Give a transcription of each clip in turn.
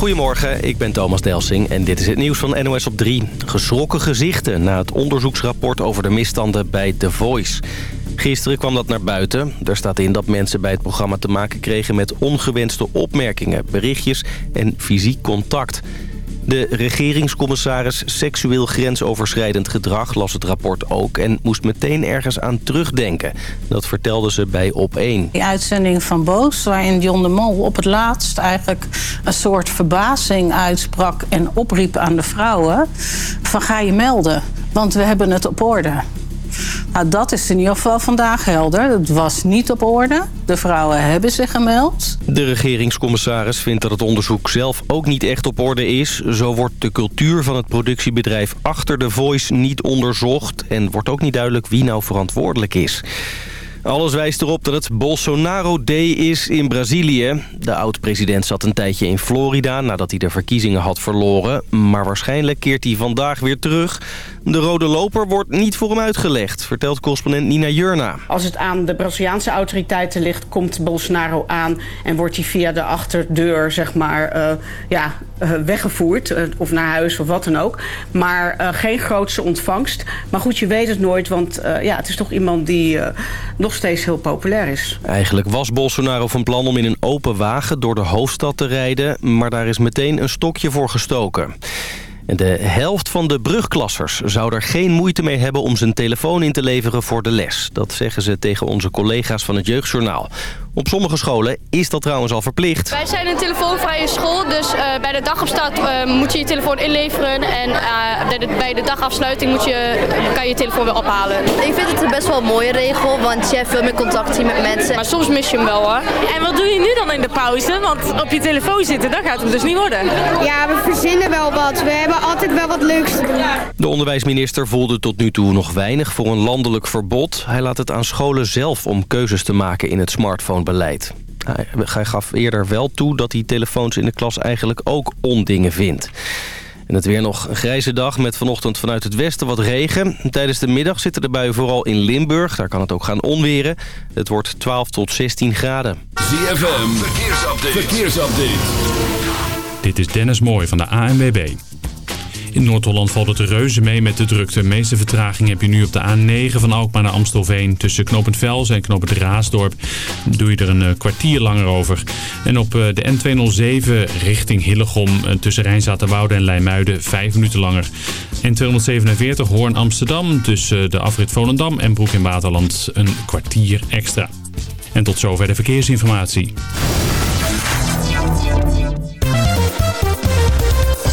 Goedemorgen, ik ben Thomas Delsing en dit is het nieuws van NOS op 3. Geschrokken gezichten na het onderzoeksrapport over de misstanden bij The Voice. Gisteren kwam dat naar buiten. Er staat in dat mensen bij het programma te maken kregen met ongewenste opmerkingen, berichtjes en fysiek contact. De regeringscommissaris seksueel grensoverschrijdend gedrag las het rapport ook... en moest meteen ergens aan terugdenken. Dat vertelde ze bij Op1. Die uitzending van Boos, waarin John de Mol op het laatst... eigenlijk een soort verbazing uitsprak en opriep aan de vrouwen... van ga je melden, want we hebben het op orde. Nou, dat is in ieder geval vandaag helder. Het was niet op orde. De vrouwen hebben zich gemeld. De regeringscommissaris vindt dat het onderzoek zelf ook niet echt op orde is. Zo wordt de cultuur van het productiebedrijf achter de Voice niet onderzocht... en wordt ook niet duidelijk wie nou verantwoordelijk is. Alles wijst erop dat het Bolsonaro Day is in Brazilië. De oud-president zat een tijdje in Florida nadat hij de verkiezingen had verloren. Maar waarschijnlijk keert hij vandaag weer terug. De rode loper wordt niet voor hem uitgelegd, vertelt correspondent Nina Jurna. Als het aan de Braziliaanse autoriteiten ligt, komt Bolsonaro aan... en wordt hij via de achterdeur, zeg maar, uh, ja, uh, weggevoerd. Uh, of naar huis of wat dan ook. Maar geen grootse ontvangst. Maar goed, je weet het nooit, want ja, het is toch iemand die nog steeds heel populair is. Eigenlijk was Bolsonaro van plan om in een open wagen door de hoofdstad te rijden... maar daar is meteen een stokje voor gestoken. De helft van de brugklassers zou er geen moeite mee hebben om zijn telefoon in te leveren voor de les. Dat zeggen ze tegen onze collega's van het Jeugdjournaal. Op sommige scholen is dat trouwens al verplicht. Wij zijn een telefoonvrije school, dus uh, bij de dagopstart uh, moet je je telefoon inleveren. En uh, bij, de, bij, de, dagafsluiting moet je, kan je je telefoon weer ophalen. Ik vind het een best wel een mooie regel, want je hebt veel meer contact hier met mensen. Maar soms mis je hem wel hoor. En wat doe je nu dan in de pauze? Want op je telefoon zitten, dat gaat hem dus niet worden. Ja, we verzinnen wel wat. We hebben altijd wel wat leuks te doen. De onderwijsminister voelde tot nu toe nog weinig voor een landelijk verbod. Hij laat het aan scholen zelf om keuzes te maken in het Hij gaf eerder wel toe dat hij telefoons in de klas eigenlijk ook ondingen vindt. En het weer nog een grijze dag met vanochtend vanuit het westen wat regen. Tijdens de middag zitten de buien vooral in Limburg. Daar kan het ook gaan onweren. Het wordt 12 tot 16 graden. ZFM, verkeersupdate. verkeersupdate. Dit is Dennis Mooij van de ANWB. In Noord-Holland valt het reuze mee met de drukte. De meeste vertraging heb je nu op de A9 van Alkmaar naar Amstelveen. Tussen Knopend Vels en Knopend Raasdorp doe je er een kwartier langer over. En op de N207 richting Hillegom tussen Rijnzaterwoude en Leimuiden 5 minuten langer. N247 Hoorn Amsterdam tussen de afrit Volendam en Broek in Waterland een kwartier extra. En tot zover de verkeersinformatie.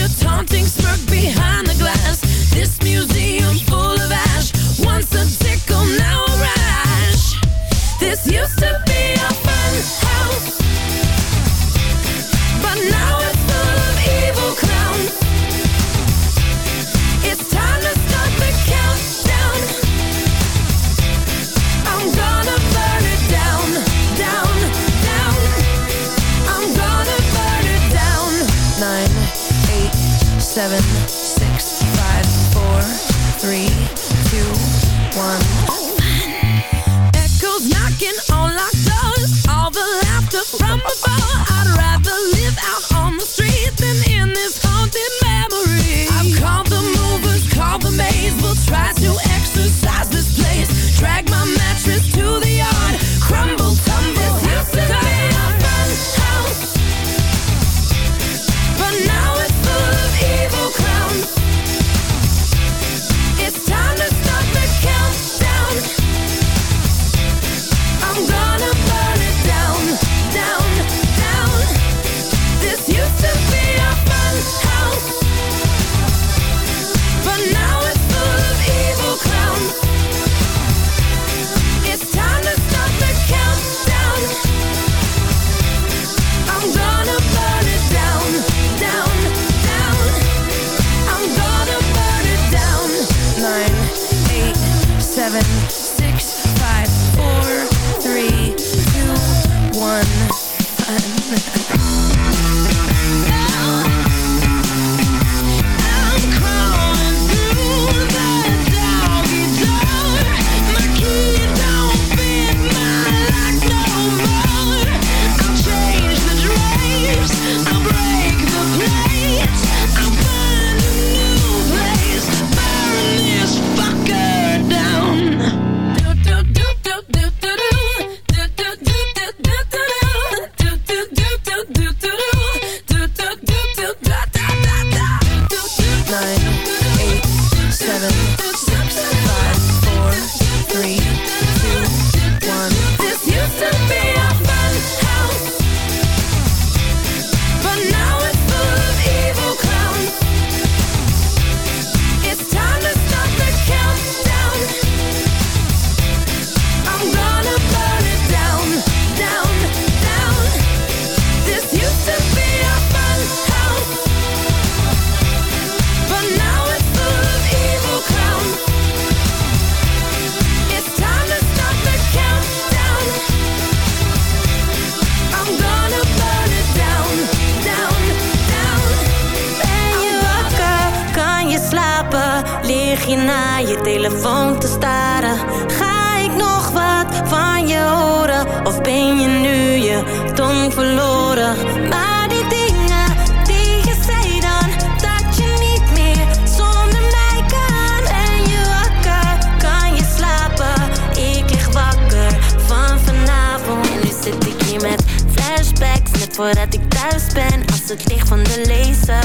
Your taunting smirk behind the glass. This museum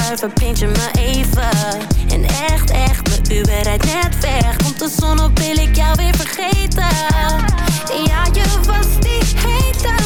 duiven, je me even. En echt, echt, mijn Uber rijdt net weg. Komt de zon op, wil ik jou weer vergeten. Ja, je was die heter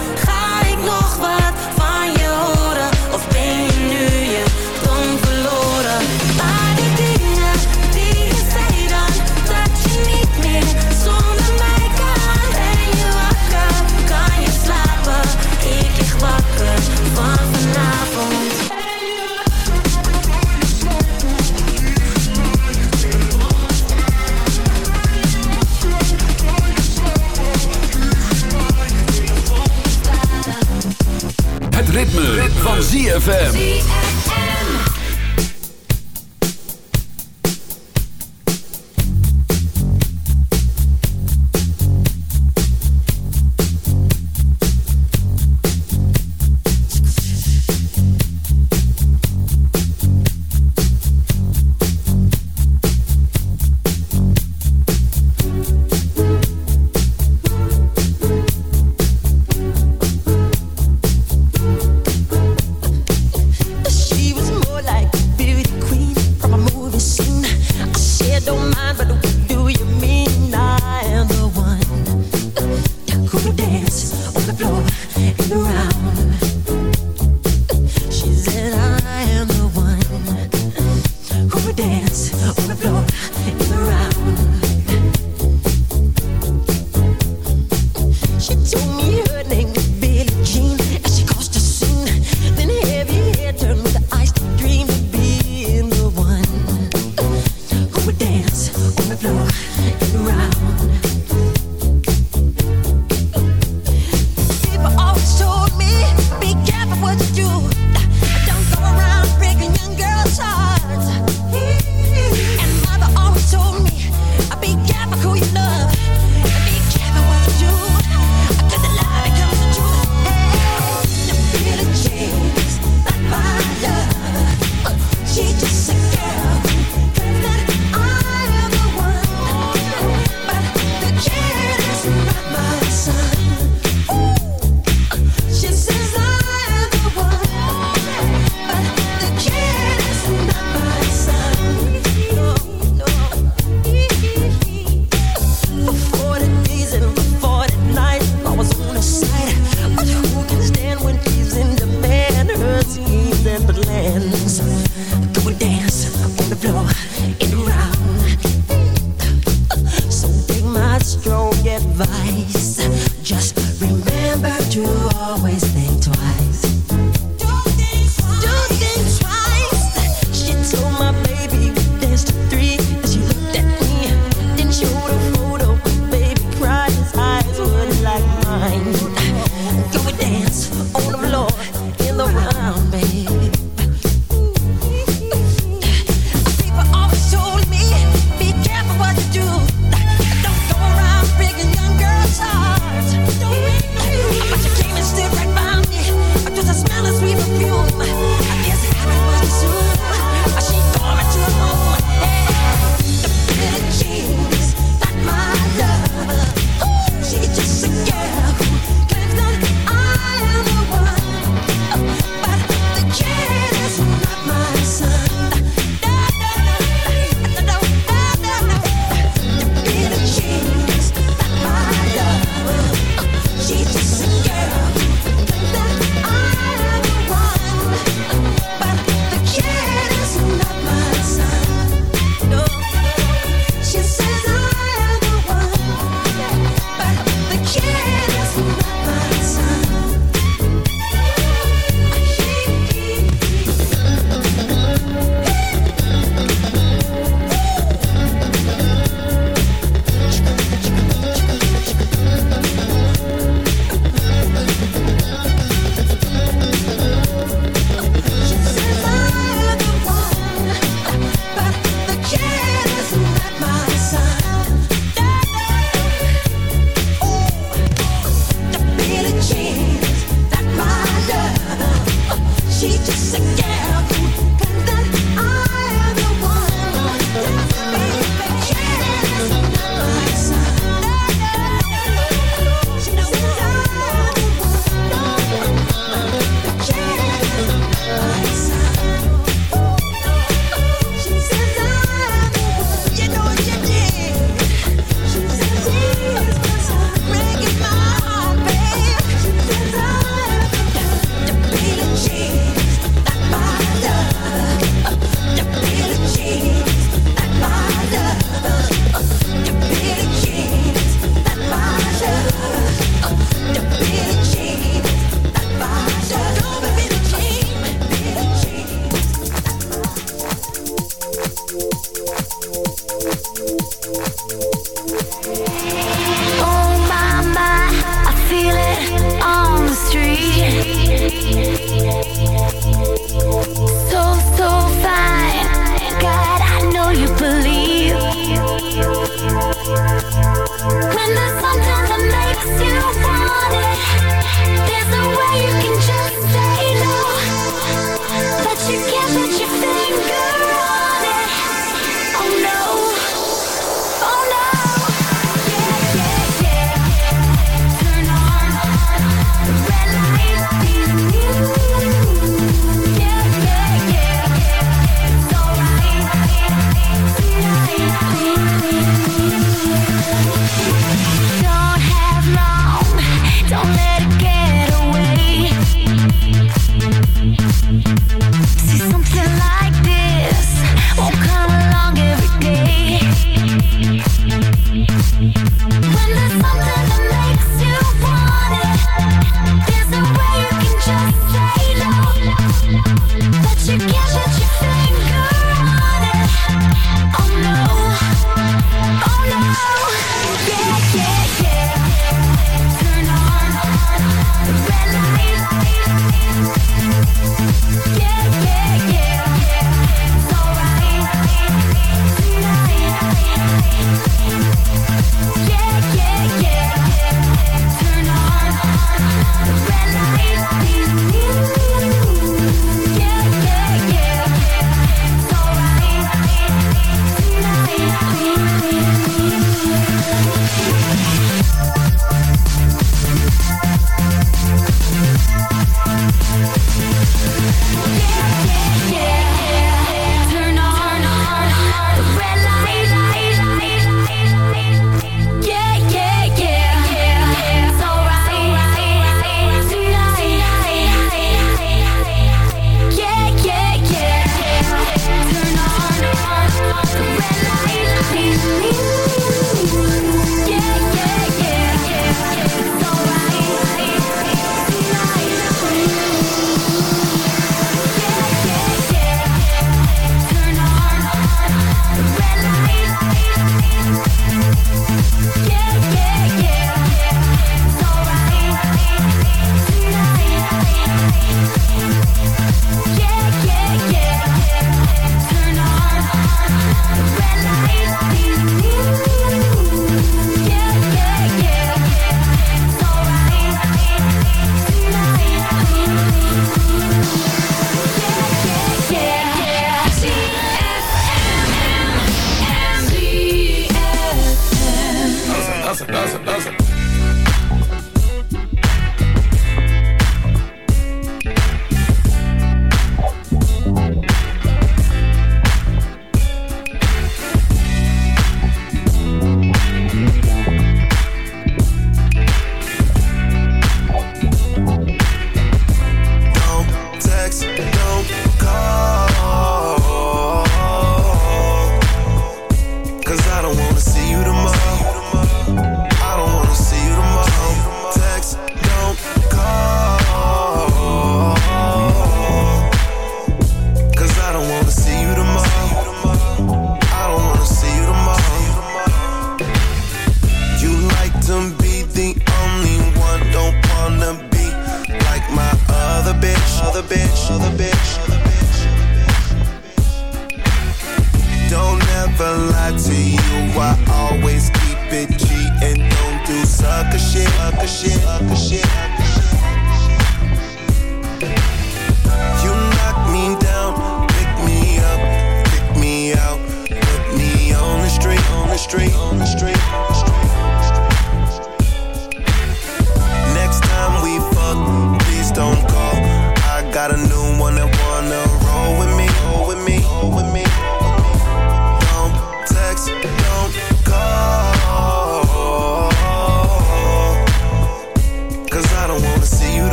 ritme, van ZFM.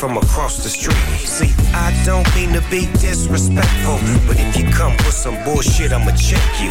from across the street. See, I don't mean to be disrespectful, but if you come with some bullshit, I'ma check you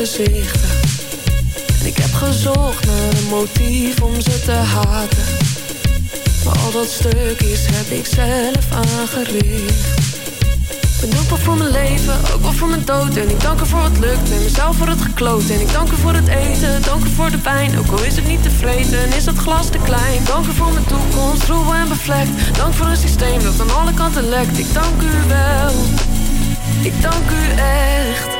En ik heb gezocht naar een motief om ze te haten. Maar al dat stukjes heb ik zelf aangericht. Ben dankbaar voor mijn leven, ook wel voor mijn dood. En ik dank er voor wat lukt en mezelf voor het gekloot. En ik dank er voor het eten, dank er voor de pijn. Ook al is het niet tevreden en is het glas te klein. Dank er voor mijn toekomst, troebel en bevlekt. Dank voor een systeem dat aan alle kanten lekt. Ik dank u wel, ik dank u echt.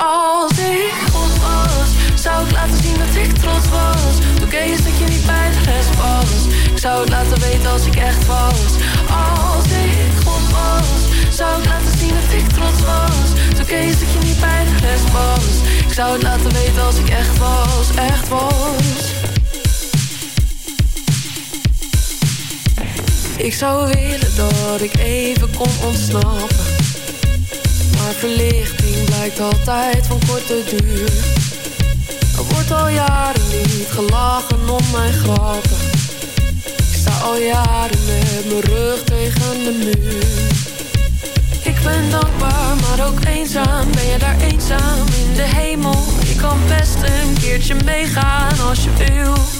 Als ik God was, zou ik laten zien dat ik trots was. Toen kees dat je niet bij de was. Ik zou het laten weten als ik echt was. Als ik God was, zou ik laten zien dat ik trots was. Toen kees dat je niet bij de was. Ik zou het laten weten als ik echt was, echt was. Ik zou willen dat ik even kon ontsnappen. Maar verlichting blijkt altijd van korte duur. Er wordt al jaren niet gelachen om mijn grappen. Ik sta al jaren met mijn rug tegen de muur. Ik ben dankbaar, maar ook eenzaam. Ben je daar eenzaam in de hemel? Ik kan best een keertje meegaan als je wil.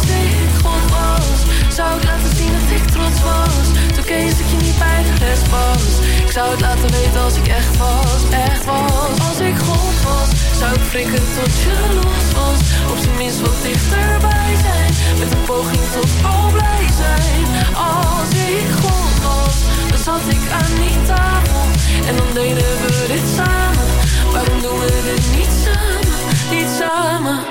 Zou ik laten zien dat ik trots was. Toen kees dat je niet bij de rest was. Ik zou het laten weten als ik echt was, echt was. Als ik God was, zou ik frikken tot je los was. Op zijn minst wat dichterbij zijn. Met een poging tot al blij zijn. Als ik God was, dan zat ik aan die tafel. En dan deden we dit samen. Waarom doen we dit niet samen, niet samen?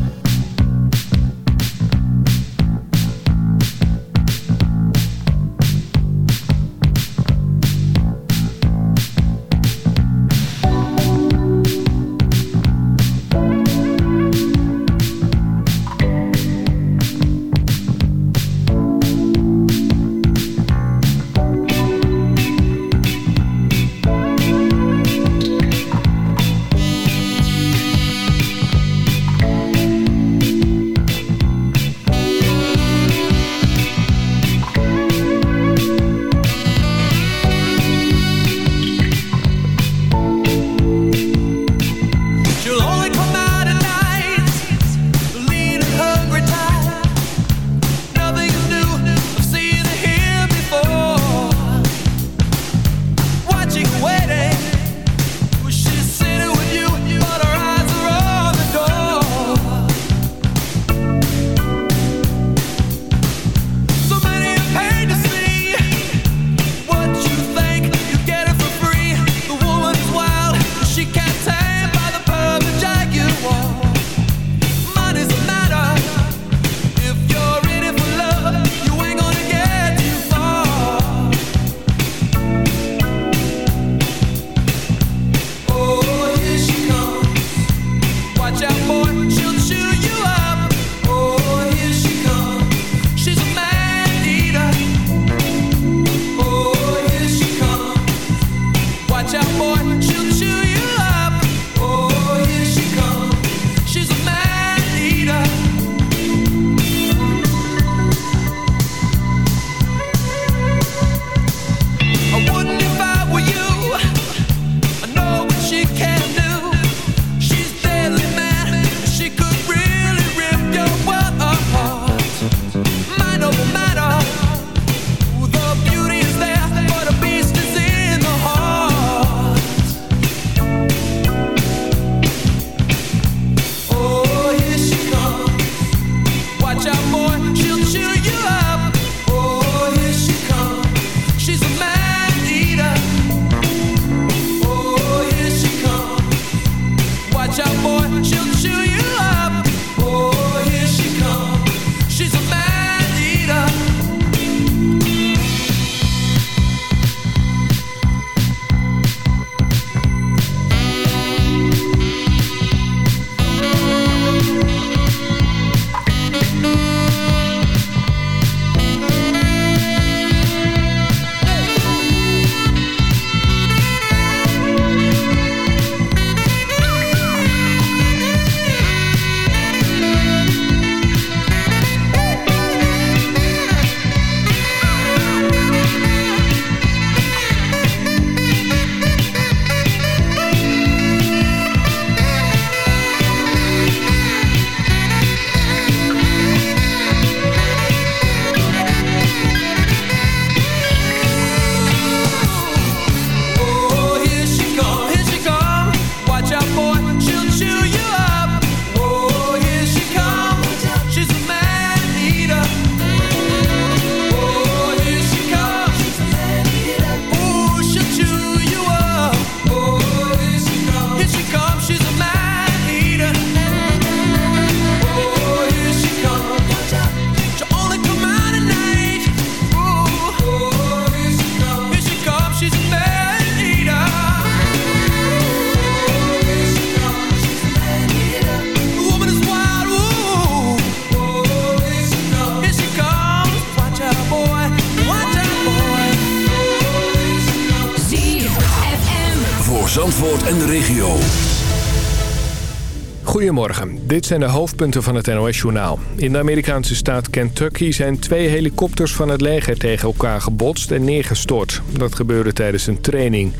dit zijn de hoofdpunten van het NOS-journaal. In de Amerikaanse staat Kentucky zijn twee helikopters van het leger tegen elkaar gebotst en neergestort. Dat gebeurde tijdens een training.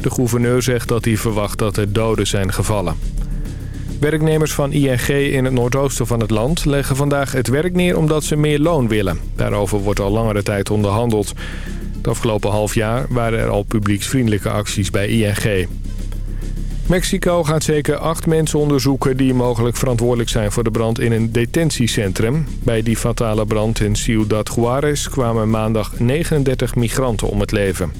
De gouverneur zegt dat hij verwacht dat er doden zijn gevallen. Werknemers van ING in het noordoosten van het land leggen vandaag het werk neer omdat ze meer loon willen. Daarover wordt al langere tijd onderhandeld. Het afgelopen half jaar waren er al publieksvriendelijke acties bij ING. Mexico gaat zeker acht mensen onderzoeken die mogelijk verantwoordelijk zijn voor de brand in een detentiecentrum. Bij die fatale brand in Ciudad Juarez kwamen maandag 39 migranten om het leven.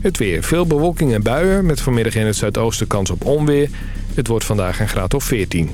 Het weer. Veel bewolking en buien met vanmiddag in het zuidoosten kans op onweer. Het wordt vandaag een graad of 14.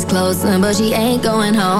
Is closing, but she ain't going home.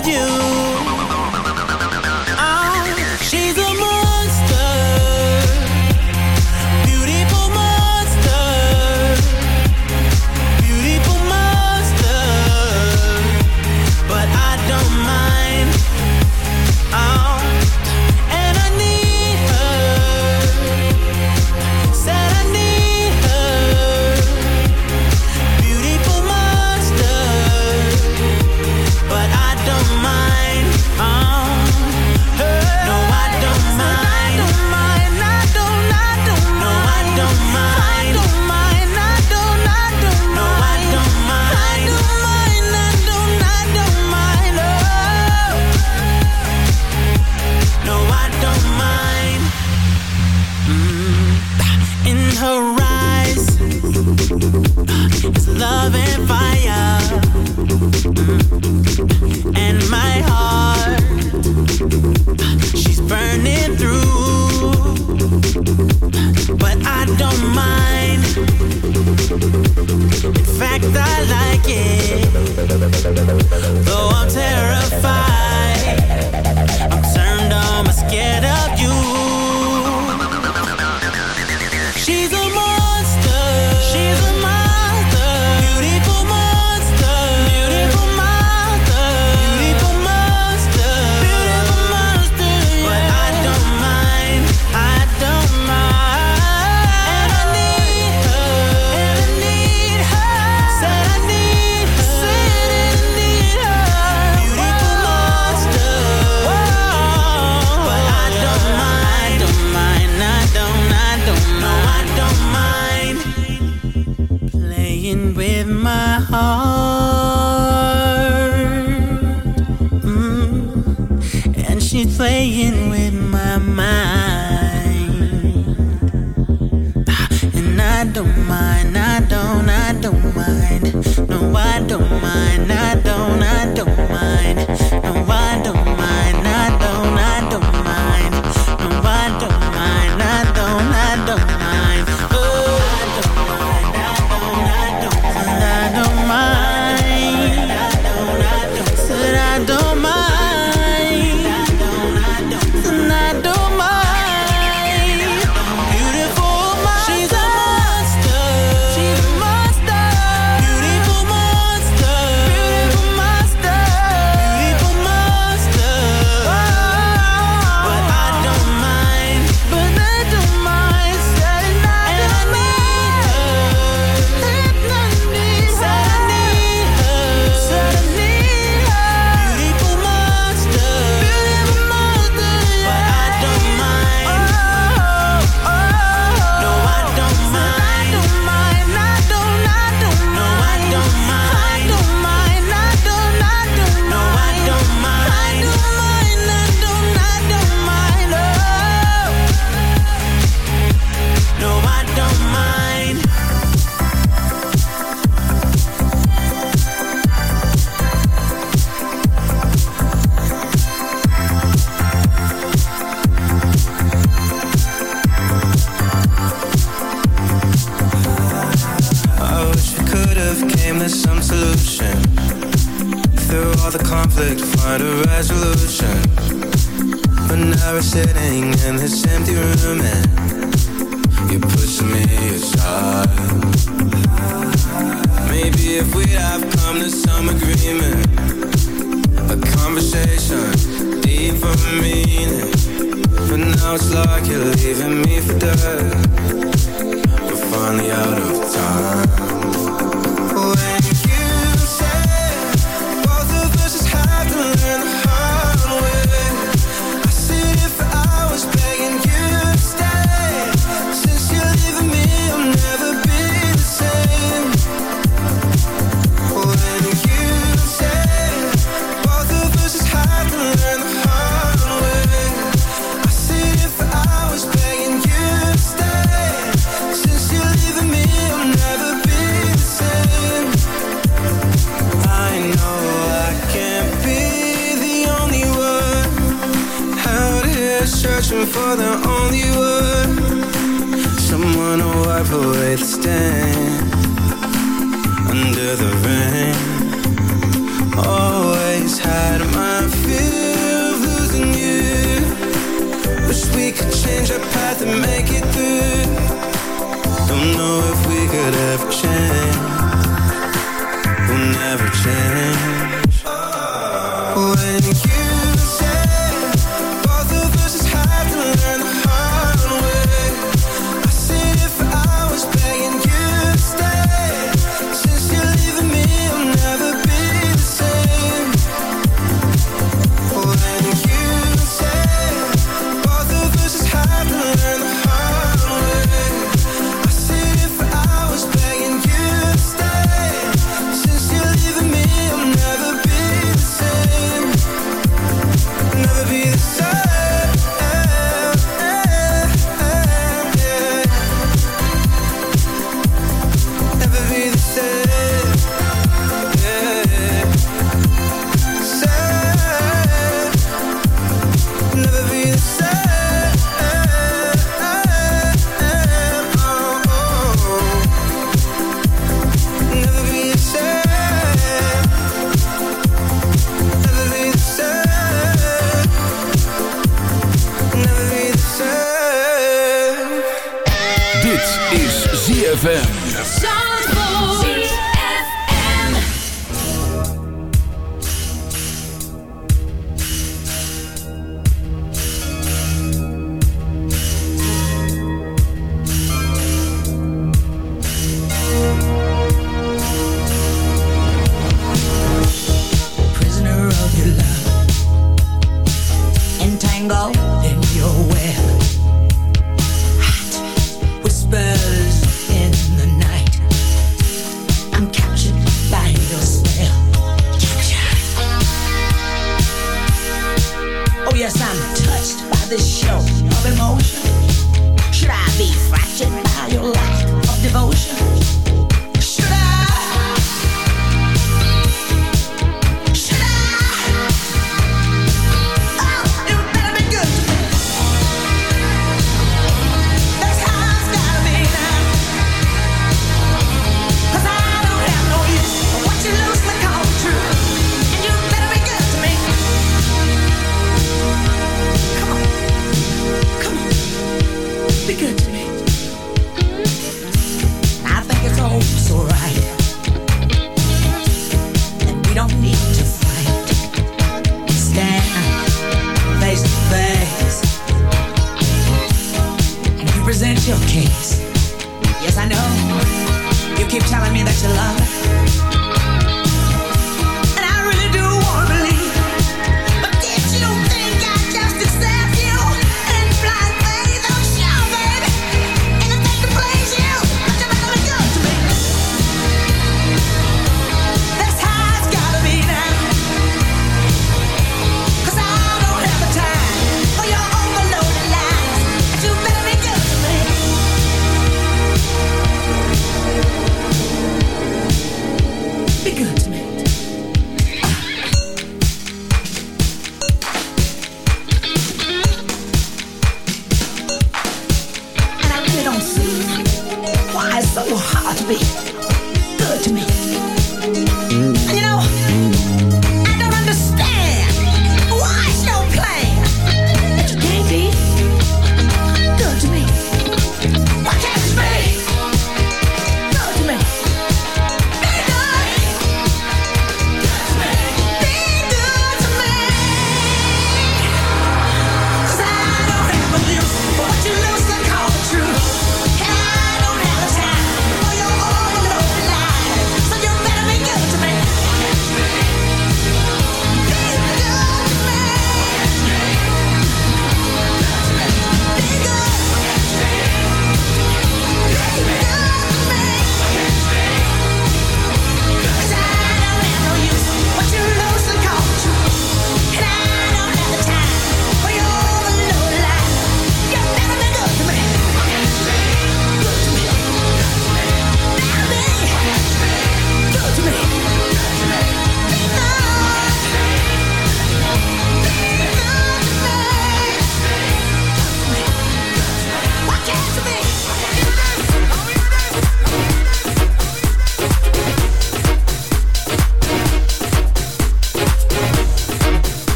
fact I like it. Though I'm terrified. pretend